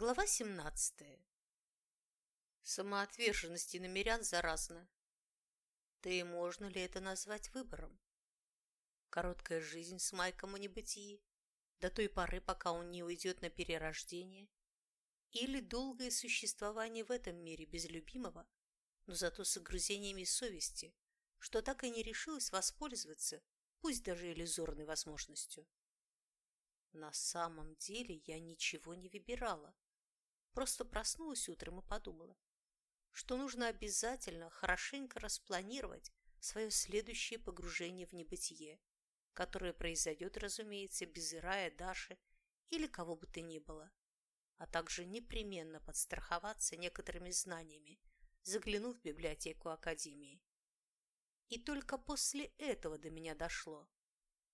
Глава 17. Самоотверженность иномерян заразна. Да и можно ли это назвать выбором? Короткая жизнь с Майком о небытии, до той поры, пока он не уйдет на перерождение, или долгое существование в этом мире без любимого, но зато с огрузениями совести, что так и не решилась воспользоваться, пусть даже иллюзорной возможностью. На самом деле я ничего не выбирала. Просто проснулась утром и подумала, что нужно обязательно хорошенько распланировать свое следующее погружение в небытие, которое произойдет, разумеется, без Ирая, Даши или кого бы то ни было, а также непременно подстраховаться некоторыми знаниями, заглянув в библиотеку Академии. И только после этого до меня дошло,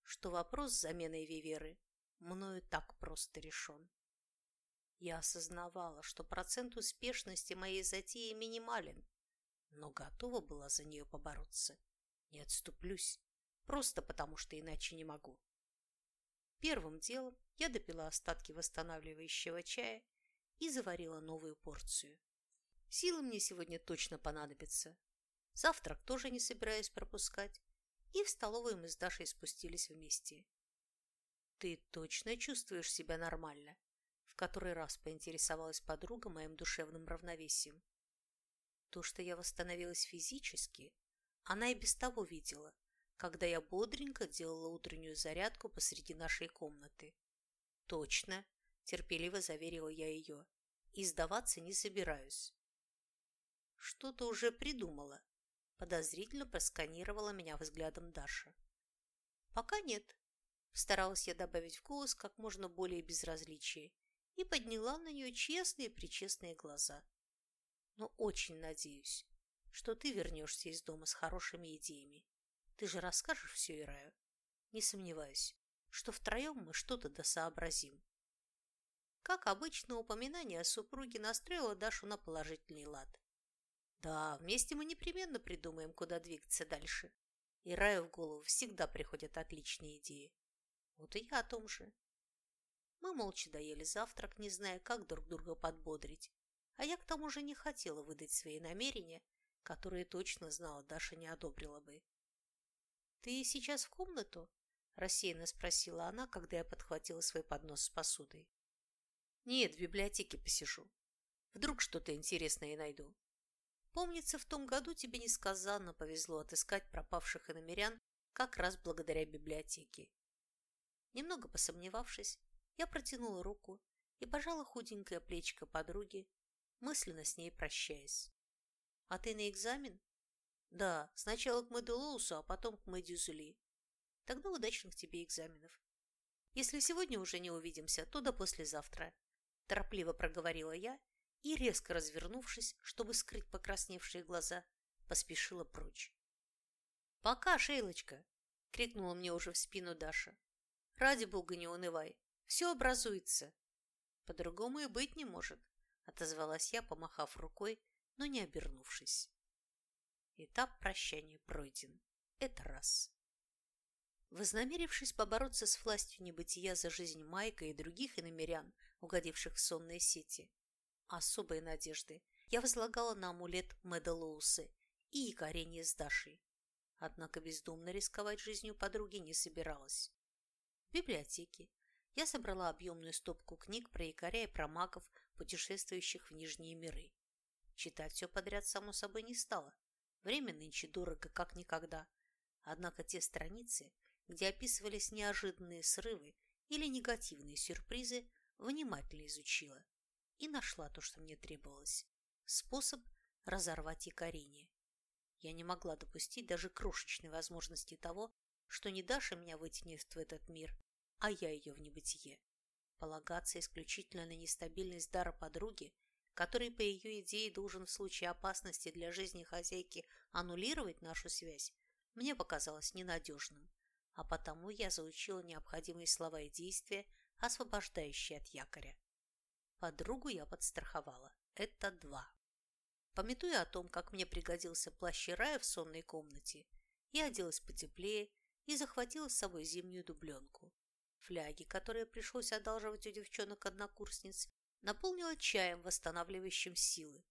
что вопрос с заменой Виверы мною так просто решен. Я осознавала, что процент успешности моей затеи минимален, но готова была за нее побороться. Не отступлюсь, просто потому что иначе не могу. Первым делом я допила остатки восстанавливающего чая и заварила новую порцию. Силы мне сегодня точно понадобятся. Завтрак тоже не собираюсь пропускать, и в столовую мы с Дашей спустились вместе. «Ты точно чувствуешь себя нормально?» В который раз поинтересовалась подруга моим душевным равновесием. То, что я восстановилась физически, она и без того видела, когда я бодренько делала утреннюю зарядку посреди нашей комнаты. «Точно!» – терпеливо заверила я ее. «И сдаваться не собираюсь». «Что-то уже придумала?» – подозрительно просканировала меня взглядом Даша. «Пока нет», Старалась я добавить в голос как можно более безразличие и подняла на нее честные-причестные глаза. Но очень надеюсь, что ты вернешься из дома с хорошими идеями. Ты же расскажешь все Ираю. Не сомневаюсь, что втроем мы что-то досообразим. Как обычно, упоминание о супруге настроило Дашу на положительный лад. Да, вместе мы непременно придумаем, куда двигаться дальше. И Раю в голову всегда приходят отличные идеи. Вот и я о том же. Мы молча доели завтрак, не зная, как друг друга подбодрить. А я к тому же не хотела выдать свои намерения, которые точно знала, Даша не одобрила бы. «Ты сейчас в комнату?» – рассеянно спросила она, когда я подхватила свой поднос с посудой. «Нет, в библиотеке посижу. Вдруг что-то интересное найду. Помнится, в том году тебе несказанно повезло отыскать пропавших иномерян как раз благодаря библиотеке. Немного посомневавшись, я протянула руку и пожала худенькое плечико подруги, мысленно с ней прощаясь. «А ты на экзамен?» «Да, сначала к Мэду Лоусу, а потом к Мэдью Зули. Тогда удачных тебе экзаменов. Если сегодня уже не увидимся, то до послезавтра», торопливо проговорила я и, резко развернувшись, чтобы скрыть покрасневшие глаза, поспешила прочь. «Пока, Шейлочка!» — крикнула мне уже в спину Даша. Ради бога, не унывай. Все образуется. По-другому и быть не может, отозвалась я, помахав рукой, но не обернувшись. Этап прощания пройден. Это раз. Вознамерившись побороться с властью небытия за жизнь Майка и других иномерян, угодивших в сонные сети, особой надежды я возлагала на амулет Медалоусы и якорение с Дашей. Однако бездумно рисковать жизнью подруги не собиралась библиотеке я собрала объемную стопку книг про якоря и про магов, путешествующих в Нижние миры. Читать все подряд, само собой, не стало. Время нынче дорого, как никогда. Однако те страницы, где описывались неожиданные срывы или негативные сюрпризы, внимательно изучила и нашла то, что мне требовалось. Способ разорвать якорение. Я не могла допустить даже крошечной возможности того, что не Даша меня вытянет в этот мир, а я ее в небытие. Полагаться исключительно на нестабильность дара подруги, который, по ее идее, должен в случае опасности для жизни хозяйки аннулировать нашу связь, мне показалось ненадежным, а потому я заучила необходимые слова и действия, освобождающие от якоря. Подругу я подстраховала. Это два. Пометуя о том, как мне пригодился плащ Рая в сонной комнате, я оделась потеплее и захватила с собой зимнюю дубленку. Фляги, которые пришлось одалживать у девчонок-однокурсниц, наполнила чаем, восстанавливающим силы.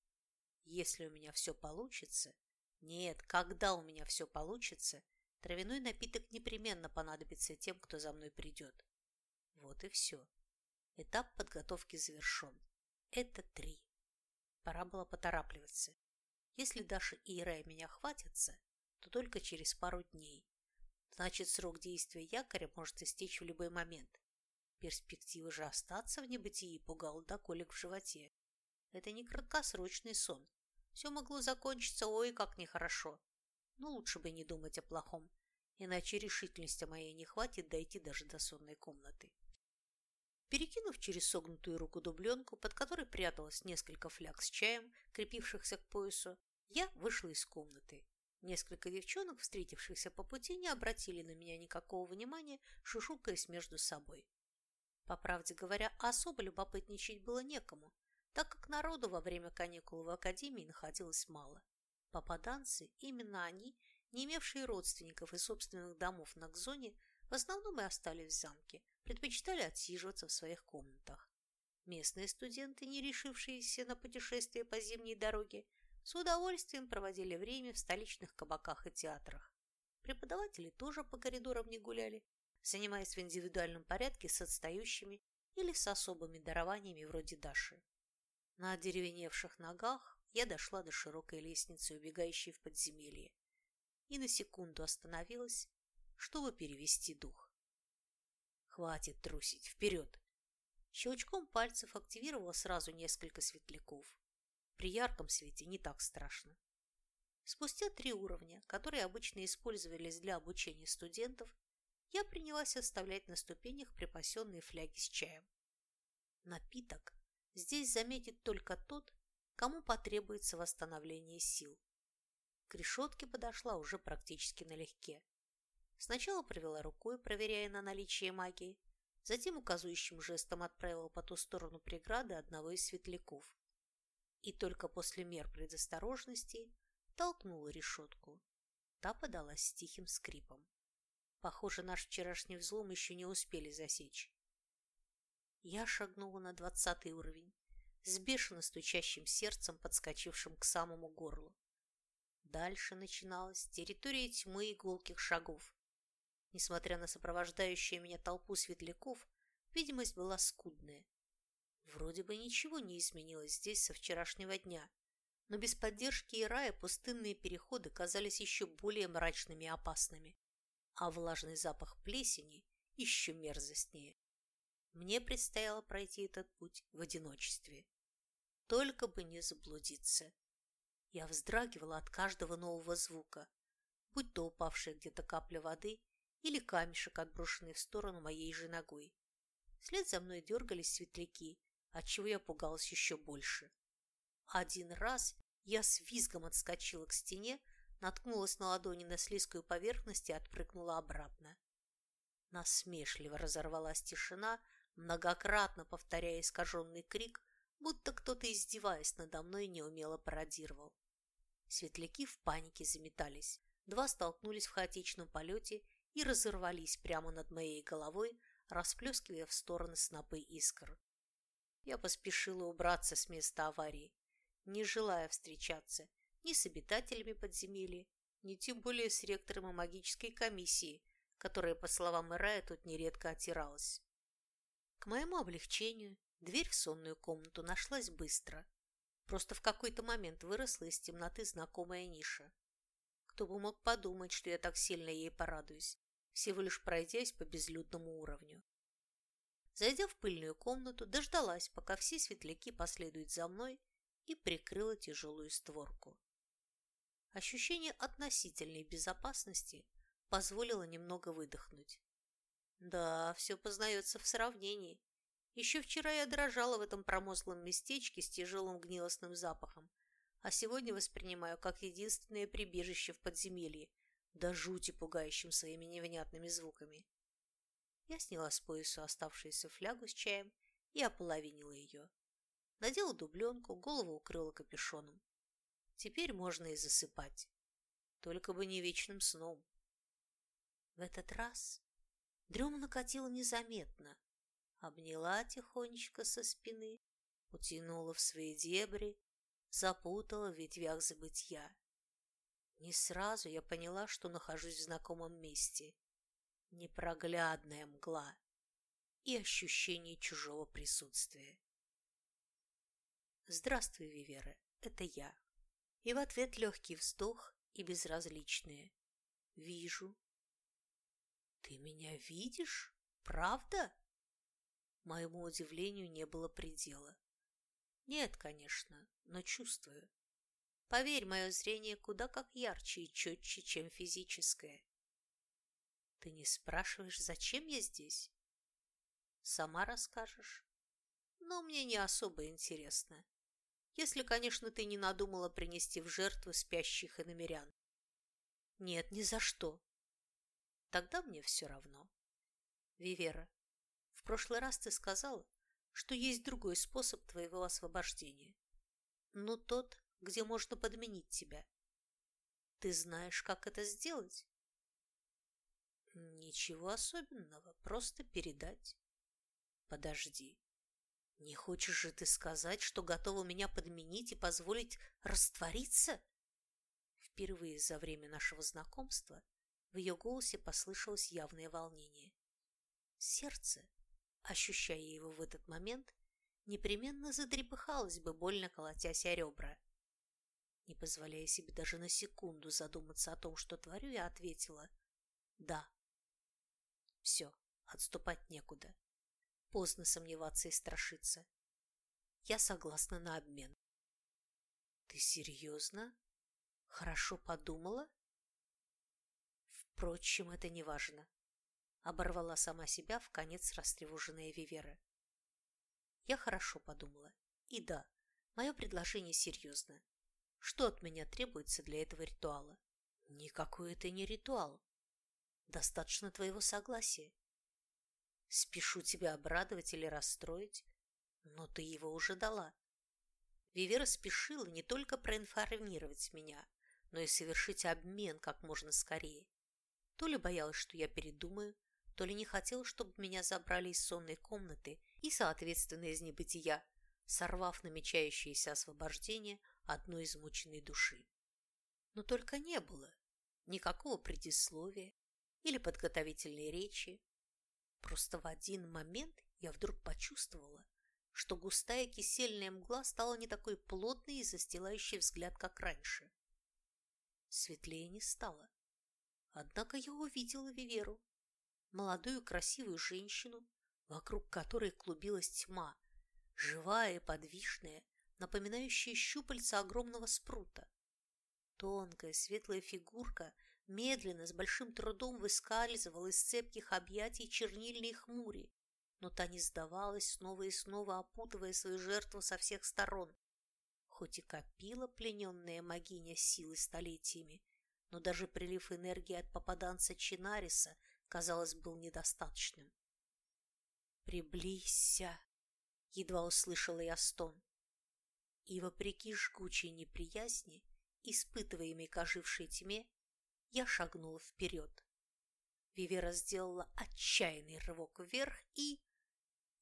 Если у меня все получится... Нет, когда у меня все получится, травяной напиток непременно понадобится тем, кто за мной придет. Вот и все. Этап подготовки завершен. Это три. Пора было поторапливаться. Если Даша и Ирая меня хватятся, то только через пару дней. Значит, срок действия якоря может истечь в любой момент. Перспектива же остаться в небытии пугала до колик в животе. Это не краткосрочный сон. Все могло закончиться, ой, как нехорошо. Но лучше бы не думать о плохом, иначе решительности моей не хватит дойти даже до сонной комнаты. Перекинув через согнутую руку дубленку, под которой пряталось несколько фляг с чаем, крепившихся к поясу, я вышла из комнаты. Несколько девчонок, встретившихся по пути, не обратили на меня никакого внимания, шушукаясь между собой. По правде говоря, особо любопытничать было некому, так как народу во время каникул в академии находилось мало. Попаданцы, именно они, не имевшие родственников и собственных домов на Кзоне, в основном и остались в замке, предпочитали отсиживаться в своих комнатах. Местные студенты, не решившиеся на путешествие по зимней дороге, с удовольствием проводили время в столичных кабаках и театрах. Преподаватели тоже по коридорам не гуляли, занимаясь в индивидуальном порядке с отстающими или с особыми дарованиями вроде Даши. На одеревеневших ногах я дошла до широкой лестницы, убегающей в подземелье, и на секунду остановилась, чтобы перевести дух. Хватит трусить, вперед! Щелчком пальцев активировала сразу несколько светляков. При ярком свете не так страшно. Спустя три уровня, которые обычно использовались для обучения студентов, я принялась оставлять на ступенях припасенные фляги с чаем. Напиток здесь заметит только тот, кому потребуется восстановление сил. К решетке подошла уже практически налегке. Сначала провела рукой, проверяя на наличие магии, затем указывающим жестом отправила по ту сторону преграды одного из светляков. И только после мер предосторожности толкнула решетку. Та подалась с тихим скрипом. Похоже, наш вчерашний взлом еще не успели засечь. Я шагнула на двадцатый уровень, с бешено стучащим сердцем, подскочившим к самому горлу. Дальше начиналась территория тьмы и гулких шагов. Несмотря на сопровождающую меня толпу светляков, видимость была скудная. Вроде бы ничего не изменилось здесь со вчерашнего дня, но без поддержки Ирая пустынные переходы казались еще более мрачными и опасными, а влажный запах плесени еще мерзостнее. Мне предстояло пройти этот путь в одиночестве. Только бы не заблудиться. Я вздрагивала от каждого нового звука, будь то упавшая где-то капля воды или камешек, отброшенный в сторону моей же ногой. Вслед за мной дергались светляки, отчего я пугалась еще больше. Один раз я с визгом отскочила к стене, наткнулась на ладони на слизкую поверхность и отпрыгнула обратно. Насмешливо разорвалась тишина, многократно повторяя искаженный крик, будто кто-то, издеваясь надо мной, неумело пародировал. Светляки в панике заметались. Два столкнулись в хаотичном полете и разорвались прямо над моей головой, расплескивая в стороны снопы искр. Я поспешила убраться с места аварии, не желая встречаться ни с обитателями подземелья, ни тем более с ректором магической комиссии, которая, по словам Ирая, тут нередко отиралась. К моему облегчению дверь в сонную комнату нашлась быстро. Просто в какой-то момент выросла из темноты знакомая ниша. Кто бы мог подумать, что я так сильно ей порадуюсь, всего лишь пройдясь по безлюдному уровню. Зайдя в пыльную комнату, дождалась, пока все светляки последуют за мной, и прикрыла тяжелую створку. Ощущение относительной безопасности позволило немного выдохнуть. Да, все познается в сравнении. Еще вчера я дрожала в этом промозглом местечке с тяжелым гнилостным запахом, а сегодня воспринимаю как единственное прибежище в подземелье, до жути пугающим своими невнятными звуками. Я сняла с пояса оставшуюся флягу с чаем и ополовинила ее. Надела дубленку, голову укрыла капюшоном. Теперь можно и засыпать. Только бы не вечным сном. В этот раз дрема накатила незаметно. Обняла тихонечко со спины, утянула в свои дебри, запутала в ветвях забытья. Не сразу я поняла, что нахожусь в знакомом месте. Непроглядная мгла и ощущение чужого присутствия. «Здравствуй, Вивера, это я». И в ответ легкий вздох и безразличные. «Вижу». «Ты меня видишь? Правда?» Моему удивлению не было предела. Нет, конечно, но чувствую. Поверь, мое зрение куда как ярче и четче, чем физическое. Ты не спрашиваешь, зачем я здесь? Сама расскажешь. Но мне не особо интересно. Если, конечно, ты не надумала принести в жертву спящих иномерян. Нет, ни за что. Тогда мне все равно. Вивера, в прошлый раз ты сказала, что есть другой способ твоего освобождения. Ну, тот, где можно подменить тебя. Ты знаешь, как это сделать? Ничего особенного, просто передать. Подожди. Не хочешь же ты сказать, что готова меня подменить и позволить раствориться? Впервые за время нашего знакомства в ее голосе послышалось явное волнение. Сердце ощущая его в этот момент, непременно затрепыхалась бы, больно колотясь о ребра. Не позволяя себе даже на секунду задуматься о том, что творю, я ответила «Да». Все, отступать некуда. Поздно сомневаться и страшиться. Я согласна на обмен. Ты серьезно? Хорошо подумала? Впрочем, это не важно оборвала сама себя в конец растревоженная Вивера. Я хорошо подумала. И да, мое предложение серьезно. Что от меня требуется для этого ритуала? Никакой это не ритуал. Достаточно твоего согласия. Спешу тебя обрадовать или расстроить, но ты его уже дала. Вивера спешила не только проинформировать меня, но и совершить обмен как можно скорее. То ли боялась, что я передумаю, то ли не хотел, чтобы меня забрали из сонной комнаты и, соответственно, из небытия, сорвав намечающееся освобождение одной измученной души. Но только не было никакого предисловия или подготовительной речи. Просто в один момент я вдруг почувствовала, что густая кисельная мгла стала не такой плотной и застилающей взгляд, как раньше. Светлее не стало. Однако я увидела Виверу, молодую красивую женщину, вокруг которой клубилась тьма, живая и подвижная, напоминающая щупальца огромного спрута. Тонкая светлая фигурка медленно, с большим трудом выскальзывала из цепких объятий чернильной хмури, но та не сдавалась, снова и снова опутывая свою жертву со всех сторон. Хоть и копила плененная могиня силы столетиями, но даже прилив энергии от попаданца Чинариса казалось, был недостаточным. «Приблизься!» — едва услышала я стон. И, вопреки жгучей неприязни, испытываемой к ожившей тьме, я шагнула вперед. Вивера сделала отчаянный рывок вверх и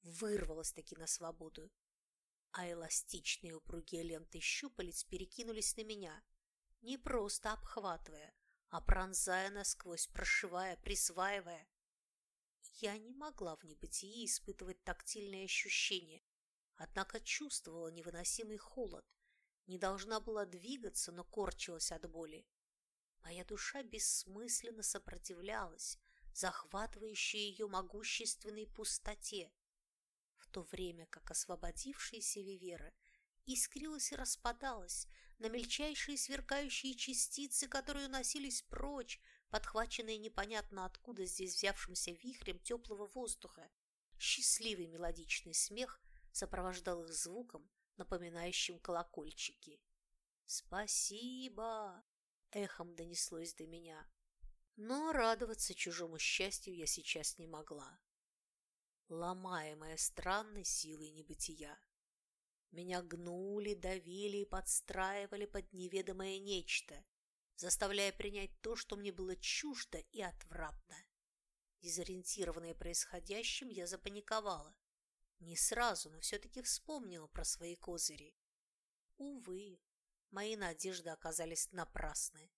вырвалась таки на свободу, а эластичные упругие ленты щупалец перекинулись на меня, не просто обхватывая, а пронзая насквозь, прошивая, присваивая. Я не могла в небытии испытывать тактильные ощущения, однако чувствовала невыносимый холод, не должна была двигаться, но корчилась от боли. Моя душа бессмысленно сопротивлялась, захватывающей ее могущественной пустоте, в то время как освободившаяся Вивера искрилась и распадалась, на мельчайшие сверкающие частицы, которые уносились прочь, подхваченные непонятно откуда здесь взявшимся вихрем теплого воздуха. Счастливый мелодичный смех сопровождал их звуком, напоминающим колокольчики. «Спасибо!» — эхом донеслось до меня. Но радоваться чужому счастью я сейчас не могла, ломаемая странной силой небытия. Меня гнули, давили и подстраивали под неведомое нечто, заставляя принять то, что мне было чуждо и отвратно. Дезориентированная происходящим, я запаниковала. Не сразу, но все-таки вспомнила про свои козыри. Увы, мои надежды оказались напрасны.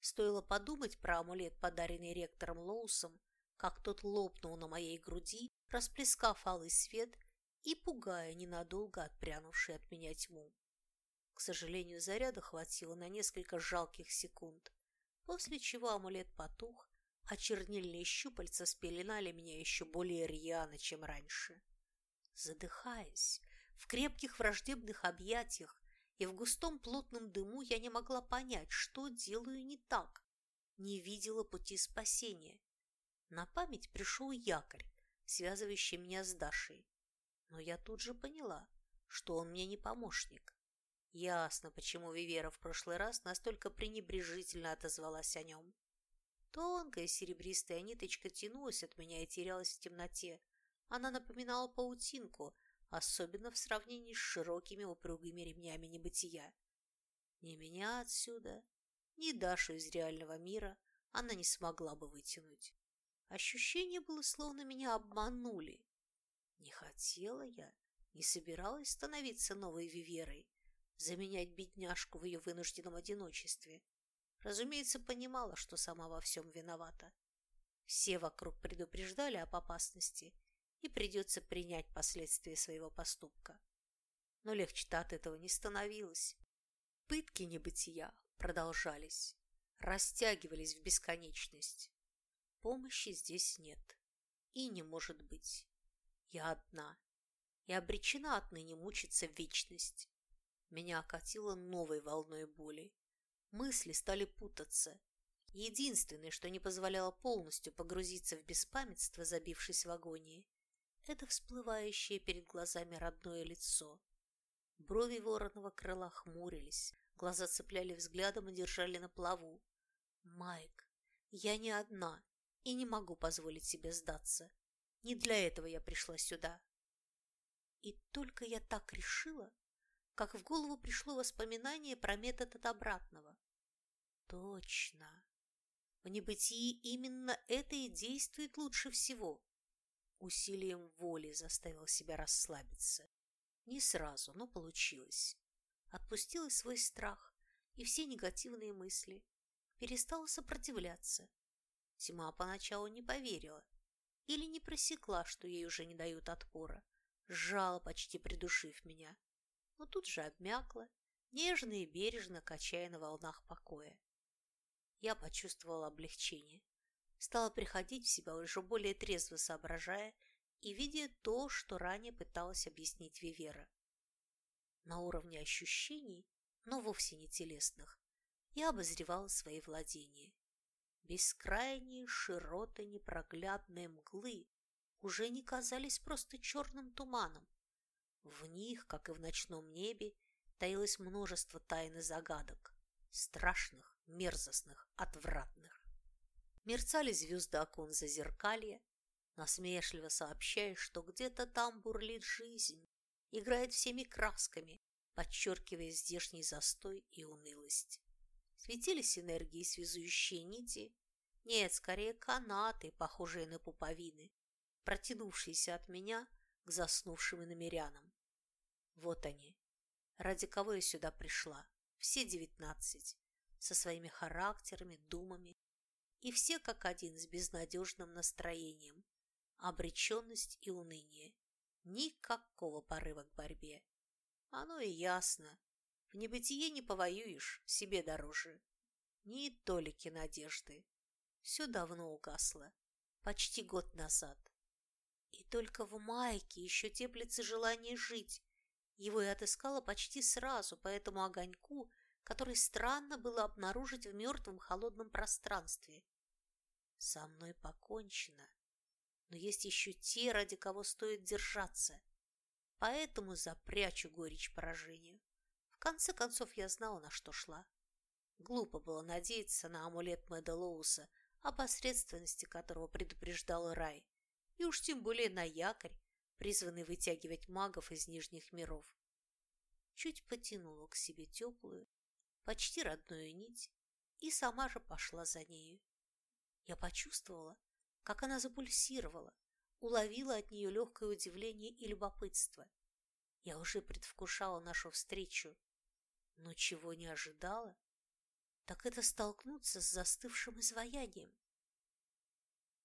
Стоило подумать про амулет, подаренный ректором Лоусом, как тот лопнул на моей груди, расплескав алый свет и пугая ненадолго отпрянувший от меня тьму. К сожалению, заряда хватило на несколько жалких секунд, после чего амулет потух, а чернильные щупальца спеленали меня еще более рьяно, чем раньше. Задыхаясь, в крепких враждебных объятиях и в густом плотном дыму я не могла понять, что делаю не так, не видела пути спасения. На память пришел якорь, связывающий меня с Дашей. Но я тут же поняла, что он мне не помощник. Ясно, почему Вивера в прошлый раз настолько пренебрежительно отозвалась о нем. Тонкая серебристая ниточка тянулась от меня и терялась в темноте. Она напоминала паутинку, особенно в сравнении с широкими упругими ремнями небытия. Ни меня отсюда, ни Дашу из реального мира она не смогла бы вытянуть. Ощущение было, словно меня обманули. Не хотела я, не собиралась становиться новой Виверой, заменять бедняжку в ее вынужденном одиночестве. Разумеется, понимала, что сама во всем виновата. Все вокруг предупреждали об опасности, и придется принять последствия своего поступка. Но легче-то от этого не становилось. Пытки небытия продолжались, растягивались в бесконечность. Помощи здесь нет и не может быть. Я одна и обречена отныне мучиться в вечность. Меня окатило новой волной боли. Мысли стали путаться. Единственное, что не позволяло полностью погрузиться в беспамятство, забившись в агонии, это всплывающее перед глазами родное лицо. Брови вороного крыла хмурились, глаза цепляли взглядом и держали на плаву. «Майк, я не одна и не могу позволить себе сдаться. Не для этого я пришла сюда». И только я так решила, как в голову пришло воспоминание про метод от обратного. Точно. В небытии именно это и действует лучше всего. Усилием воли заставил себя расслабиться. Не сразу, но получилось. Отпустила свой страх и все негативные мысли. Перестала сопротивляться. Тьма поначалу не поверила или не просекла, что ей уже не дают отпора, сжала, почти придушив меня, но тут же обмякла, нежно и бережно качая на волнах покоя. Я почувствовала облегчение стала приходить в себя уже более трезво соображая и видя то, что ранее пыталась объяснить Вивера. На уровне ощущений, но вовсе не телесных, я обозревала свои владения. Бескрайние широты непроглядной мглы уже не казались просто черным туманом. В них, как и в ночном небе, таилось множество тайн и загадок, страшных, мерзостных, отвратных мерцали звезды окон зазеркалья, насмешливо сообщая, что где-то там бурлит жизнь, играет всеми красками, подчеркивая здешний застой и унылость. Светились энергии, связующие нити, нет, скорее канаты, похожие на пуповины, протянувшиеся от меня к заснувшим иномерянам. Вот они, ради кого я сюда пришла, все девятнадцать, со своими характерами, думами, и все как один с безнадежным настроением. Обреченность и уныние. Никакого порыва к борьбе. Оно и ясно. В небытие не повоюешь, себе дороже. Ни толики надежды. Все давно угасло. Почти год назад. И только в майке еще теплится желание жить. Его я отыскала почти сразу по этому огоньку, который странно было обнаружить в мертвом холодном пространстве. Со мной покончено, но есть еще те, ради кого стоит держаться. Поэтому запрячу горечь поражения. В конце концов, я знала, на что шла. Глупо было надеяться на амулет Мэда Лоуса, о посредственности которого предупреждал Рай, и уж тем более на якорь, призванный вытягивать магов из нижних миров. Чуть потянула к себе теплую, почти родную нить и сама же пошла за нею. Я почувствовала, как она запульсировала, уловила от нее легкое удивление и любопытство. Я уже предвкушала нашу встречу, но чего не ожидала, так это столкнуться с застывшим изваянием.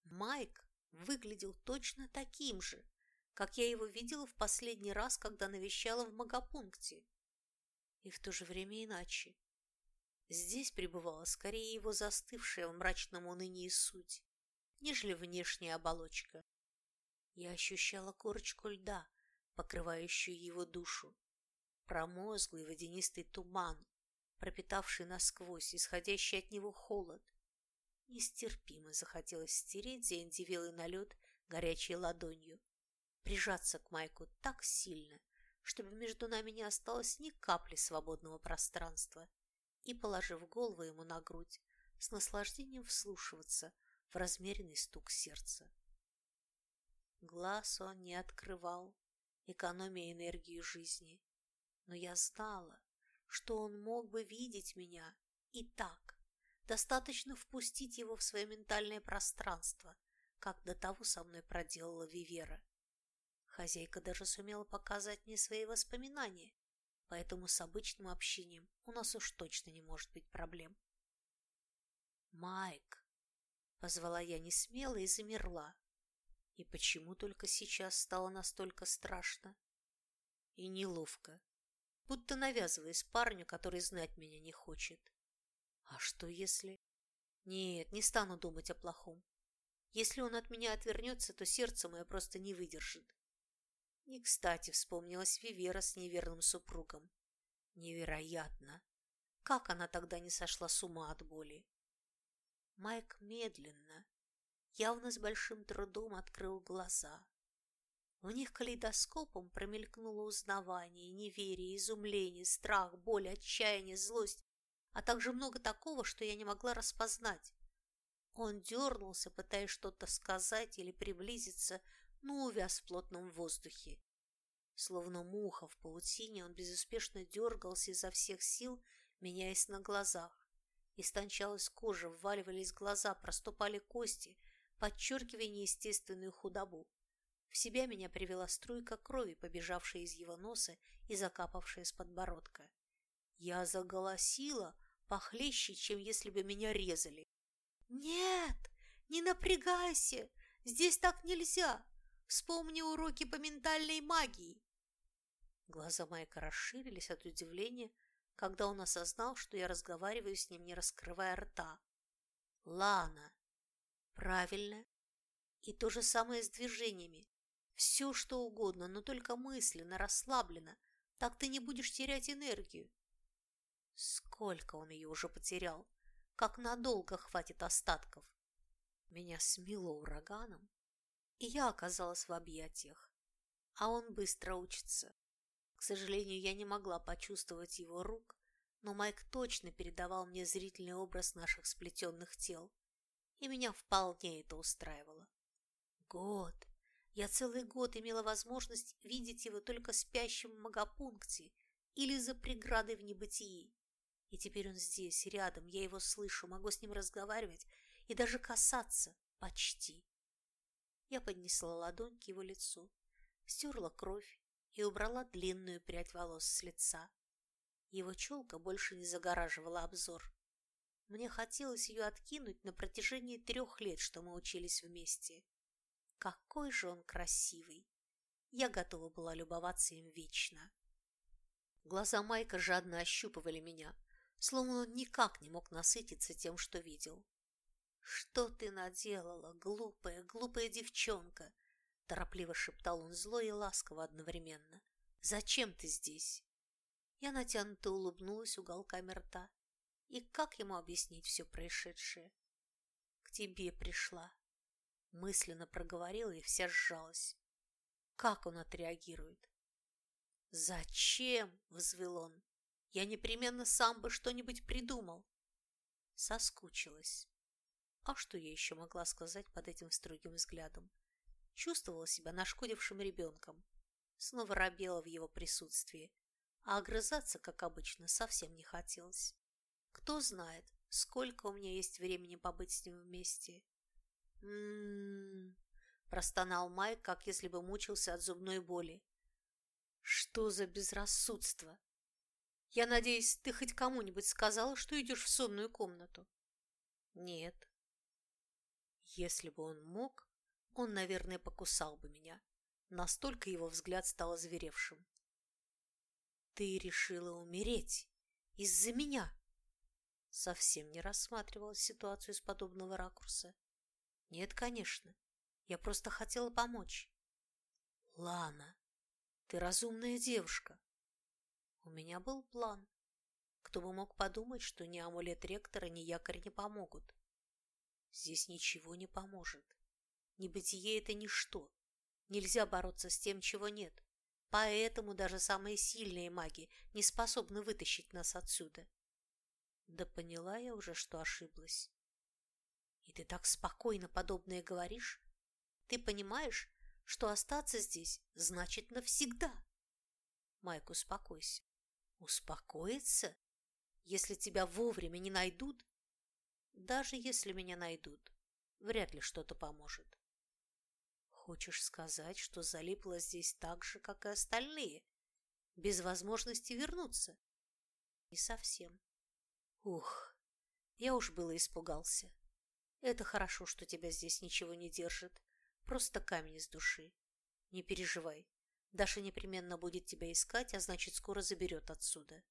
Майк выглядел точно таким же, как я его видела в последний раз, когда навещала в Магапункте. И в то же время иначе. Здесь пребывала скорее его застывшая в мрачном унынии суть, нежели внешняя оболочка. Я ощущала корочку льда, покрывающую его душу, промозглый водянистый туман, пропитавший насквозь, исходящий от него холод. Нестерпимо захотелось стереть заиндивелый налет горячей ладонью, прижаться к Майку так сильно, чтобы между нами не осталось ни капли свободного пространства, и, положив голову ему на грудь, с наслаждением вслушиваться в размеренный стук сердца. Глаз он не открывал, экономя энергию жизни, но я знала, что он мог бы видеть меня и так. Достаточно впустить его в свое ментальное пространство, как до того со мной проделала Вивера. Хозяйка даже сумела показать мне свои воспоминания, поэтому с обычным общением у нас уж точно не может быть проблем. «Майк!» — позвала я несмело и замерла. И почему только сейчас стало настолько страшно? И неловко, будто навязываясь парню, который знать меня не хочет. А что если... Нет, не стану думать о плохом. Если он от меня отвернется, то сердце мое просто не выдержит. Не кстати вспомнилась Вивера с неверным супругом. Невероятно! Как она тогда не сошла с ума от боли? Майк медленно, явно с большим трудом открыл глаза. В них калейдоскопом промелькнуло узнавание, неверие, изумление, страх, боль, отчаяние, злость, а также много такого, что я не могла распознать. Он дернулся, пытаясь что-то сказать или приблизиться, но увяз в плотном воздухе. Словно муха в паутине, он безуспешно дергался изо всех сил, меняясь на глазах. Истончалась кожа, вваливались глаза, проступали кости, подчеркивая неестественную худобу. В себя меня привела струйка крови, побежавшая из его носа и закапавшая с подбородка. Я заголосила, похлеще, чем если бы меня резали. «Нет, не напрягайся! Здесь так нельзя! Вспомни уроки по ментальной магии!» Глаза Майка расширились от удивления, когда он осознал, что я разговариваю с ним, не раскрывая рта. «Лана!» «Правильно!» И то же самое с движениями. Все, что угодно, но только мысленно, расслабленно. Так ты не будешь терять энергию. Сколько он ее уже потерял? Как надолго хватит остатков? Меня смело ураганом, и я оказалась в объятиях. А он быстро учится. К сожалению, я не могла почувствовать его рук, но Майк точно передавал мне зрительный образ наших сплетенных тел, и меня вполне это устраивало. Год. Я целый год имела возможность видеть его только спящим в магопункте или за преградой в небытии. И теперь он здесь, рядом, я его слышу, могу с ним разговаривать и даже касаться почти. Я поднесла ладонь к его лицу, стерла кровь и убрала длинную прядь волос с лица. Его челка больше не загораживала обзор. Мне хотелось ее откинуть на протяжении трех лет, что мы учились вместе. Какой же он красивый! Я готова была любоваться им вечно. Глаза Майка жадно ощупывали меня, словно он никак не мог насытиться тем, что видел. «Что ты наделала, глупая, глупая девчонка?» Торопливо шептал он зло и ласково одновременно. «Зачем ты здесь?» Я натянуто улыбнулась уголками рта. И как ему объяснить все происшедшее? «К тебе пришла», — мысленно проговорила и вся сжалась. Как он отреагирует? «Зачем?» — взвыл он. «Я непременно сам бы что-нибудь придумал». Соскучилась. А что я еще могла сказать под этим строгим взглядом? Чувствовала себя нашкодившим ребенком. Снова робела в его присутствии, а огрызаться, как обычно, совсем не хотелось. Кто знает, сколько у меня есть времени побыть с ним вместе. М-м-м, простонал Майк, как если бы мучился от зубной боли. Что за безрассудство? Я надеюсь, ты хоть кому-нибудь сказала, что идешь в сонную комнату? Нет. Если бы он мог, он, наверное, покусал бы меня. Настолько его взгляд стал озверевшим. Ты решила умереть из-за меня? Совсем не рассматривала ситуацию с подобного ракурса. Нет, конечно. Я просто хотела помочь. Лана, ты разумная девушка. У меня был план. Кто бы мог подумать, что ни амулет ректора, ни якорь не помогут. Здесь ничего не поможет. Небытие – это ничто. Нельзя бороться с тем, чего нет. Поэтому даже самые сильные маги не способны вытащить нас отсюда. Да поняла я уже, что ошиблась. И ты так спокойно подобное говоришь? Ты понимаешь, что остаться здесь значит навсегда? Майк, успокойся. Успокоиться? Если тебя вовремя не найдут? Даже если меня найдут, вряд ли что-то поможет. Хочешь сказать, что залипла здесь так же, как и остальные, без возможности вернуться? Не совсем. Ух, я уж было испугался. Это хорошо, что тебя здесь ничего не держит. Просто камень из души. Не переживай. Даша непременно будет тебя искать, а значит, скоро заберет отсюда.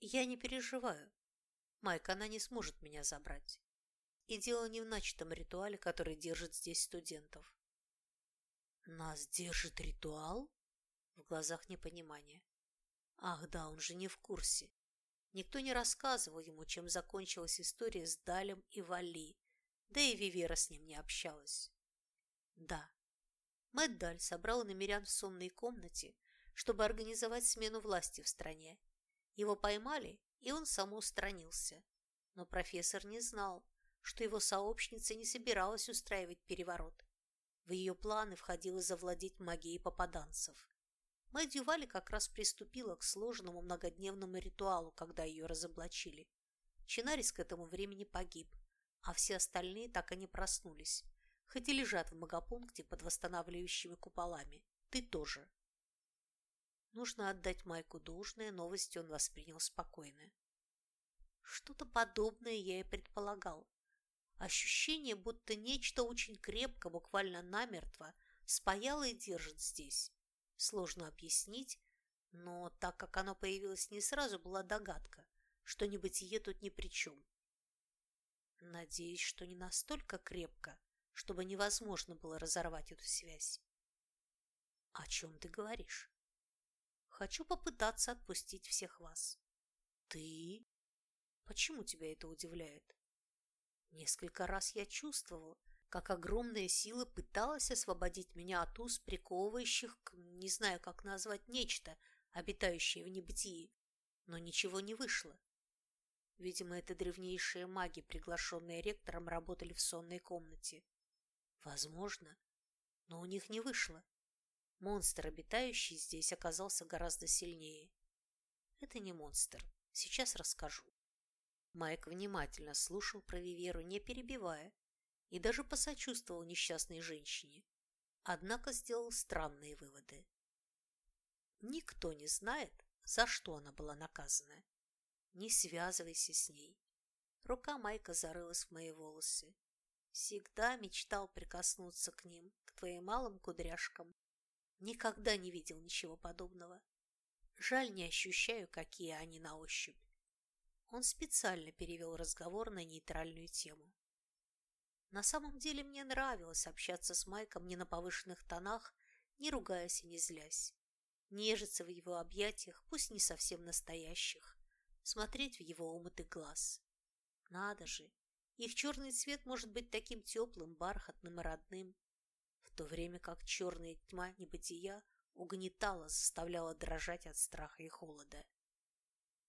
Я не переживаю. Майк, она не сможет меня забрать. И дело не в начатом ритуале, который держит здесь студентов. Нас держит ритуал? В глазах непонимание. Ах да, он же не в курсе. Никто не рассказывал ему, чем закончилась история с Далем и Вали, да и Вивера с ним не общалась. Да, Мэтт Даль собрал намерян в сонной комнате, чтобы организовать смену власти в стране. Его поймали, и он самоустранился. Но профессор не знал, что его сообщница не собиралась устраивать переворот. В ее планы входило завладеть магией попаданцев. Мэдди Вали как раз приступила к сложному многодневному ритуалу, когда ее разоблачили. Чинарис к этому времени погиб, а все остальные так и не проснулись, хоть и лежат в магопункте под восстанавливающими куполами. Ты тоже. Нужно отдать Майку должное, новость он воспринял спокойно. Что-то подобное я и предполагал. Ощущение, будто нечто очень крепко, буквально намертво, спаяло и держит здесь. Сложно объяснить, но так как оно появилось не сразу, была догадка, что небытие тут ни при чем. Надеюсь, что не настолько крепко, чтобы невозможно было разорвать эту связь. О чем ты говоришь? Хочу попытаться отпустить всех вас. Ты? Почему тебя это удивляет? Несколько раз я чувствовал, как огромная сила пыталась освободить меня от уз, приковывающих не знаю, как назвать, нечто, обитающее в небытии, но ничего не вышло. Видимо, это древнейшие маги, приглашенные ректором, работали в сонной комнате. Возможно, но у них не вышло. Монстр, обитающий здесь, оказался гораздо сильнее. Это не монстр. Сейчас расскажу. Майк внимательно слушал про Виверу, не перебивая, и даже посочувствовал несчастной женщине, однако сделал странные выводы. Никто не знает, за что она была наказана. Не связывайся с ней. Рука Майка зарылась в мои волосы. Всегда мечтал прикоснуться к ним, к твоим малым кудряшкам. Никогда не видел ничего подобного. Жаль, не ощущаю, какие они на ощупь. Он специально перевел разговор на нейтральную тему. На самом деле мне нравилось общаться с Майком не на повышенных тонах, не ругаясь и не злясь. Нежиться в его объятиях, пусть не совсем настоящих, смотреть в его умытый глаз. Надо же, их черный цвет может быть таким теплым, бархатным и родным, то время как черная тьма небытия угнетала, заставляла дрожать от страха и холода.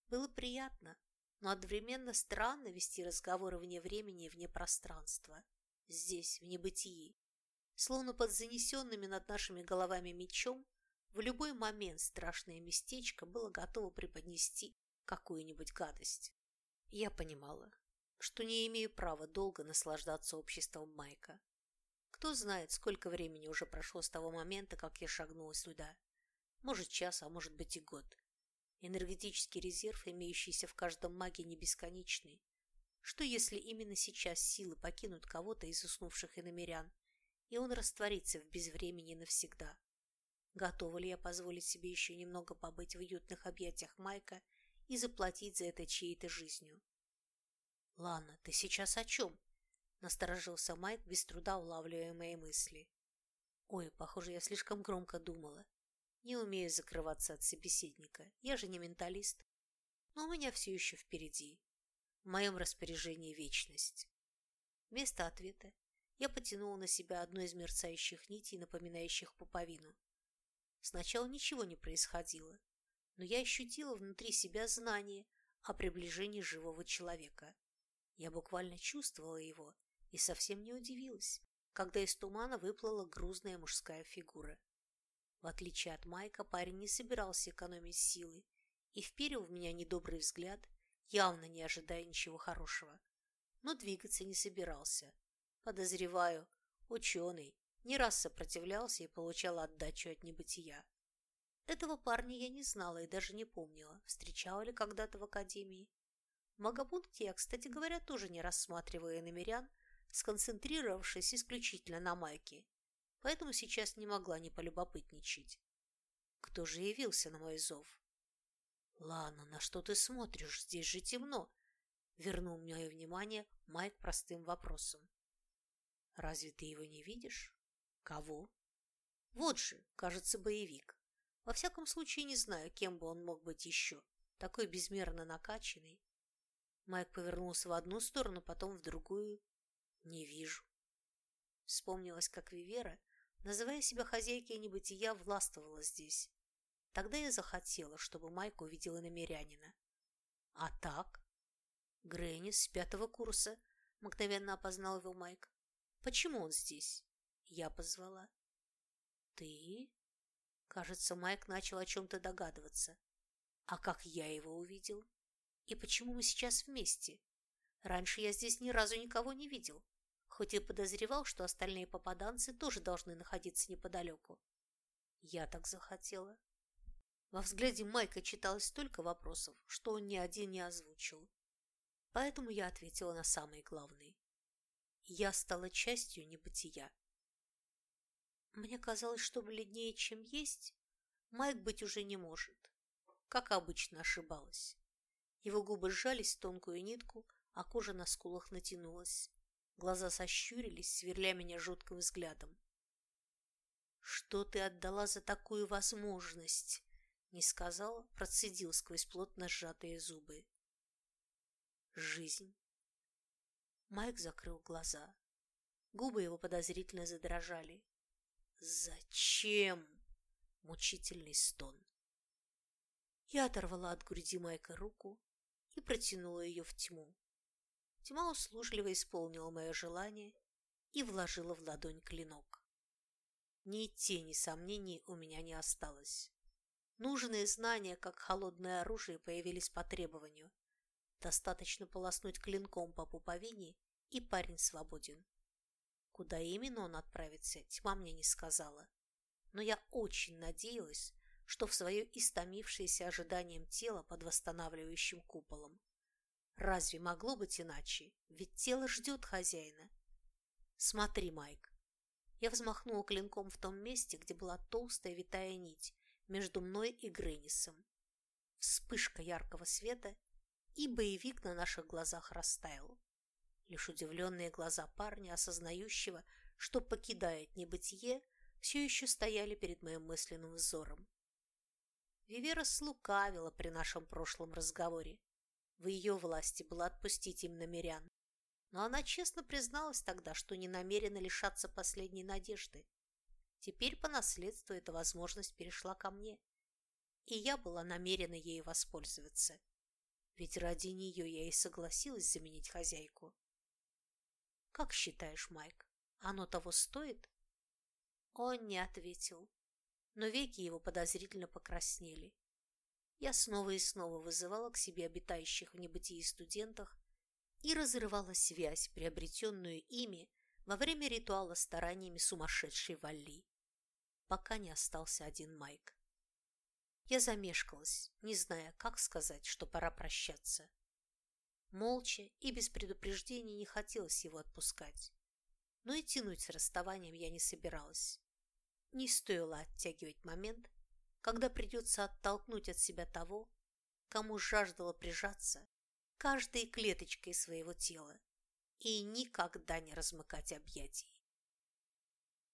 Было приятно, но одновременно странно вести разговоры вне времени и вне пространства, здесь, в небытии. Словно под занесенными над нашими головами мечом в любой момент страшное местечко было готово преподнести какую-нибудь гадость. Я понимала, что не имею права долго наслаждаться обществом Майка. Кто знает, сколько времени уже прошло с того момента, как я шагнула сюда. Может, час, а может быть и год. Энергетический резерв, имеющийся в каждом маге, не бесконечный. Что если именно сейчас силы покинут кого-то из уснувших иномерян, и он растворится в безвремени навсегда? Готова ли я позволить себе еще немного побыть в уютных объятиях Майка и заплатить за это чьей-то жизнью? «Лана, ты сейчас о чем?» Насторожился Майк, без труда улавливая мои мысли. Ой, похоже, я слишком громко думала. Не умею закрываться от собеседника. Я же не менталист. Но у меня все еще впереди. В моем распоряжении вечность. Вместо ответа я потянула на себя одну из мерцающих нитей, напоминающих пуповину. Сначала ничего не происходило, но я ощутила внутри себя знание о приближении живого человека. Я буквально чувствовала его и совсем не удивилась, когда из тумана выплыла грузная мужская фигура. В отличие от Майка, парень не собирался экономить силы и вперил в меня недобрый взгляд, явно не ожидая ничего хорошего. Но двигаться не собирался. Подозреваю, ученый не раз сопротивлялся и получал отдачу от небытия. Этого парня я не знала и даже не помнила, встречала ли когда-то в академии. В Магопункте я, кстати говоря, тоже не рассматривая намерян, сконцентрировавшись исключительно на Майке, поэтому сейчас не могла не полюбопытничать. Кто же явился на мой зов? «Лана, на что ты смотришь? Здесь же темно!» Вернул мне внимание Майк простым вопросом. «Разве ты его не видишь?» «Кого?» «Вот же, кажется, боевик. Во всяком случае, не знаю, кем бы он мог быть еще. Такой безмерно накачанный». Майк повернулся в одну сторону, потом в другую. Не вижу. Вспомнилось, как Вивера, называя себя хозяйкой небытия, властвовала здесь. Тогда я захотела, чтобы Майк увидела намерянина. А так? Грэнис с пятого курса, мгновенно опознал его Майк. Почему он здесь? Я позвала. Ты? Кажется, Майк начал о чем-то догадываться. А как я его увидел? И почему мы сейчас вместе? Раньше я здесь ни разу никого не видел хоть и подозревал, что остальные попаданцы тоже должны находиться неподалеку. Я так захотела. Во взгляде Майка читалось столько вопросов, что он ни один не озвучил. Поэтому я ответила на самый главный. Я стала частью небытия. Мне казалось, что бледнее, чем есть, Майк быть уже не может. Как обычно, ошибалась. Его губы сжались в тонкую нитку, а кожа на скулах натянулась. Глаза сощурились, сверля меня жутким взглядом. «Что ты отдала за такую возможность?» Не сказал, процедил сквозь плотно сжатые зубы. «Жизнь». Майк закрыл глаза. Губы его подозрительно задрожали. «Зачем?» — мучительный стон. Я оторвала от груди Майка руку и протянула ее в тьму. Тьма услужливо исполнила мое желание и вложила в ладонь клинок. Ни тени сомнений у меня не осталось. Нужные знания, как холодное оружие, появились по требованию. Достаточно полоснуть клинком по пуповине, и парень свободен. Куда именно он отправится, тьма мне не сказала. Но я очень надеялась, что в свое истомившееся ожиданием тело под восстанавливающим куполом Разве могло быть иначе? Ведь тело ждет хозяина. Смотри, Майк. Я взмахнула клинком в том месте, где была толстая витая нить между мной и Греннисом. Вспышка яркого света, и боевик на наших глазах растаял. Лишь удивленные глаза парня, осознающего, что покидает небытие, все еще стояли перед моим мысленным взором. Вивера слукавила при нашем прошлом разговоре. В ее власти было отпустить им намерян. Но она честно призналась тогда, что не намерена лишаться последней надежды. Теперь по наследству эта возможность перешла ко мне. И я была намерена ею воспользоваться. Ведь ради нее я и согласилась заменить хозяйку. «Как считаешь, Майк, оно того стоит?» Он не ответил, но веки его подозрительно покраснели я снова и снова вызывала к себе обитающих в небытии студентах и разрывала связь, приобретенную ими во время ритуала стараниями сумасшедшей Валли, пока не остался один Майк. Я замешкалась, не зная, как сказать, что пора прощаться. Молча и без предупреждений не хотелось его отпускать. Но и тянуть с расставанием я не собиралась. Не стоило оттягивать момент, когда придется оттолкнуть от себя того, кому жаждала прижаться каждой клеточкой своего тела и никогда не размыкать объятий.